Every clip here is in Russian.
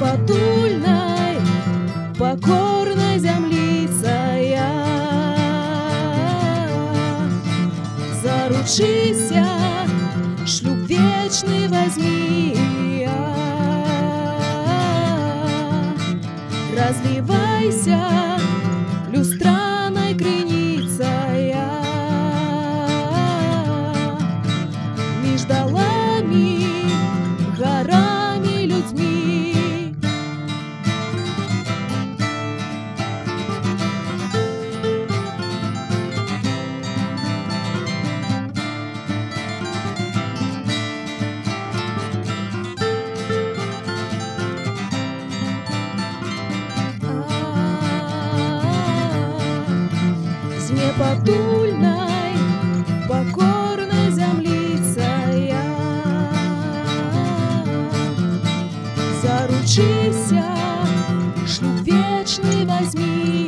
потульной, покорной землица я. Заручися, шлюб вечный возьми я. Разливайся, люстраной криница я. не ждала. З непотульной, покорной землица я. Заручися, шлюб вечный возьми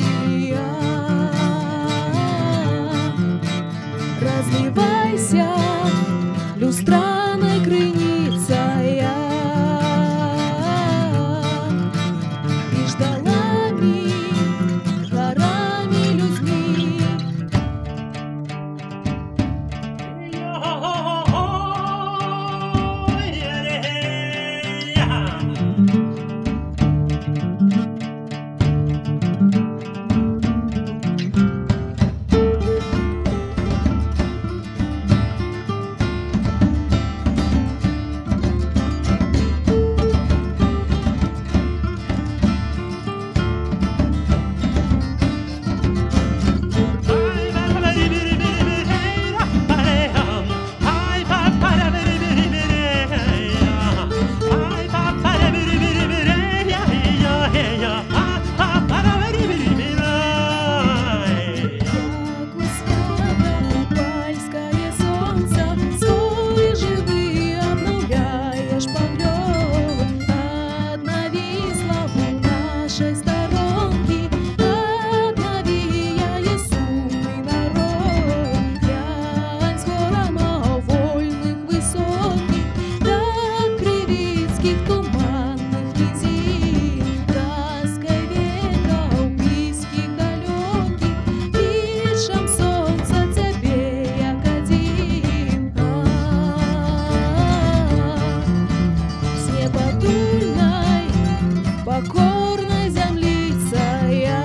покорной землица я